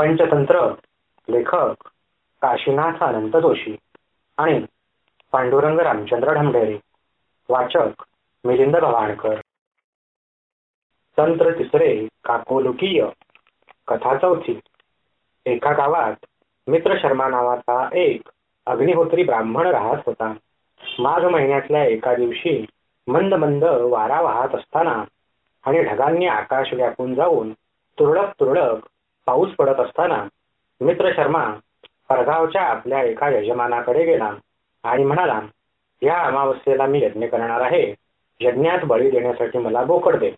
पंचतंत्र लेखक काशीनाथ अनंत जोशी आणि पांडुरंग रामचंद्र ढमढेरे वाचक मिलिंद भवाणकर तंत्र तिसरे काकोलुकीय कथा चौथी. एका गावात मित्र शर्मा नावाचा एक अग्निहोत्री ब्राह्मण राहत होता. माघ महिन्यातल्या एका दिवशी मंद मंद वारा वाहत असताना आणि ढगांनी आकाश व्यापून जाऊन तुरळक तुरळक पाऊस पडत असताना मित्र शर्मा परगावच्या आपल्या एका यजमानाकडे गेला आणि म्हणाला या अमावस्येला मी यज्ञ करणार आहे. यज्ञात बळी देण्यासाठी मला बोकड दे.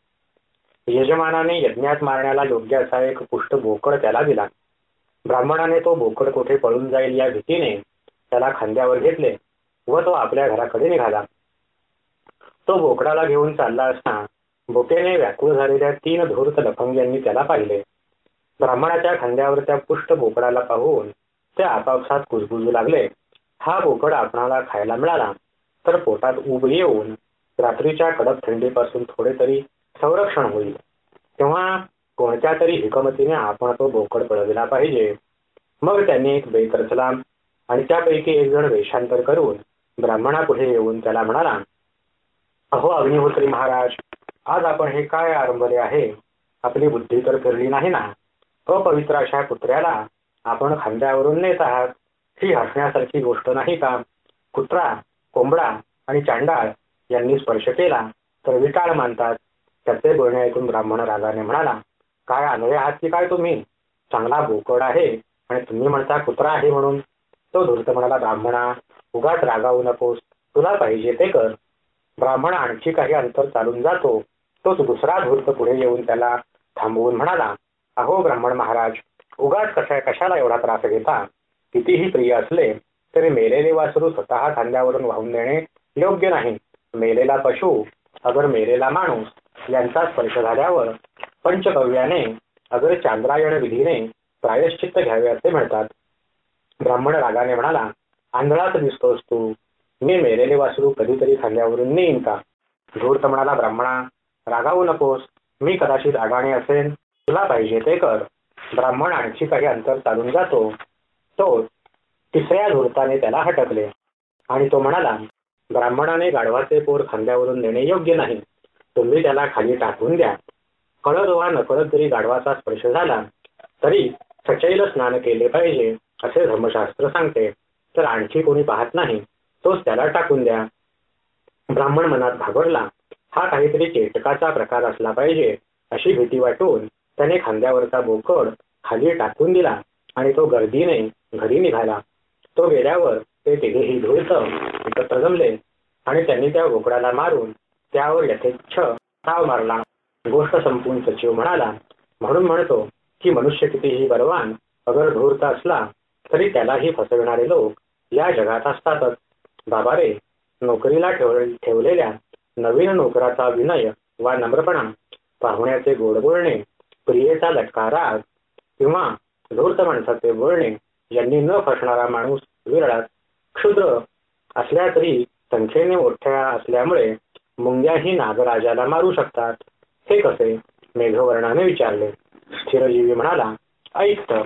यजमानाने यज्ञात मारण्याला योग्य असा एक पुष्ट बोकड त्याला दिला. ब्राह्मणाने तो बोकड कुठे पळून जाईल या भीतीने त्याला खांद्यावर घेतले व तो आपल्या घराकडे निघाला. तो बोकडाला घेऊन चालला असता बोकेने व्याकुळ झालेल्या तीन धूर्त लफंग्यांनी त्याला पाहिले. ब्राह्मणाच्या खांद्यावरच्या पुष्ट बोकडाला पाहून ते आपापसात कुजबुजू लागले. हा बोकड आपणाला खायला मिळाला तर पोटात उब येऊन रात्रीच्या कडक थंडीपासून थोडे तरी संरक्षण होईल. तेव्हा कोणत्या तरी हिकमतीने आपण तो बोकड पळविला पाहिजे. मग त्यांनी एक बेत रचला आणि त्यापैकी एक जण वेषांतर करून ब्राह्मणापुढे येऊन त्याला म्हणाला अहो अग्निहोत्री महाराज आज आपण हे काय आरंभले आहे? आपली बुद्धी तर फिरली नाही ना? अपवित्र अशा कुत्र्याला आपण खांद्यावरून नेत आहात. ही हसण्यासारखी गोष्ट नाही का? कुत्रा कोंबडा आणि चांडाळ यांनी स्पर्श केला तर विटाळ मानतात. त्याचे बोलणे ऐकून ब्राह्मण रागाने म्हणाला काय आंधळे आहात की काय तुम्ही? चांगला बोकड आहे आणि तुम्ही म्हणता कुत्रा आहे म्हणून. तो धूर्त म्हणाला ब्राह्मणा उगाच रागावू नकोस. तुला पाहिजे ते कर. ब्राह्मण आणखी काही अंतर चालून जातो. तोच दुसरा धूर्त पुढे येऊन त्याला थांबवून म्हणाला अहो ब्राह्मण महाराज उगाच कशा कशाला एवढा त्रास घेता? कितीही प्रिय असले तरी मेलेले वासरू स्वतः खांद्यावरून वाहून देणे योग्य नाही. मेलेला पशु अगर मेलेला माणूस यांचा स्पर्श झाल्यावर पंचकव्याने अगर चांद्रायण विधीने प्रायश्चित्त घ्यावे असे म्हणतात. ब्राह्मण रागाने म्हणाला आंधळाच दिसतोस तू. मी मेलेले वासरू कधीतरी खांद्यावरून नेईन का? धूर्त म्हणाला ब्राह्मणा रागावू नकोस. मी कदाचित आगाणे असेन. तुला पाहिजे ते कर. ब्राह्मण आणखी काही अंतर चालून जातो. तो तिसऱ्या धूर्ताने त्याला हटकले. आणि तो म्हणाला ब्राह्मणाने गाढवाचे पोर खांद्यावरून नेणे योग्य नाही. तुम्ही त्याला खाली टाकून द्या. कळत वा नकळत जरी गाढवाचा स्पर्श झाला तरी सचैल स्नान केले पाहिजे असे धर्मशास्त्र सांगते. तर आणखी कोणी पाहत नाही तोच त्याला टाकून द्या. ब्राह्मण मनात घाबरला. हा काहीतरी चेटकाचा प्रकार असला पाहिजे अशी भीती वाटून त्याने खांद्यावरचा बोकड खाली टाकून दिला आणि तो गर्दीने घरी निघाला. तो गेल्यावर ते तिघेही धुळत एकत्र जमले आणि त्यांनी त्या बोकडाला मारून त्यावर यथेच्छ ताव मारला. गोष्ट संपून सचिव म्हणाला म्हणून म्हणतो की मनुष्य कितीही बलवान अगर धूर्त असला तरी त्यालाही फसविणारे लोक या जगात असतातच. बाबा रे नोकरीला ठेवलेल्या नवीन नोकराचा विनय वा नम्रपणा पाहुण्याचे गोड बोलणे प्रियेचा लटका राग किंवा धूर्त माणसाचे बोलणे यांनी न फसणारा माणूस विरळात क्षुद्र असल्या तरी संख्येने मोठ्या असल्यामुळे मुंग्याही नागराजाला मारू शकतात. हे कसे मेघवर्णाने विचारले. स्थिरजीवी म्हणाला ऐक तर.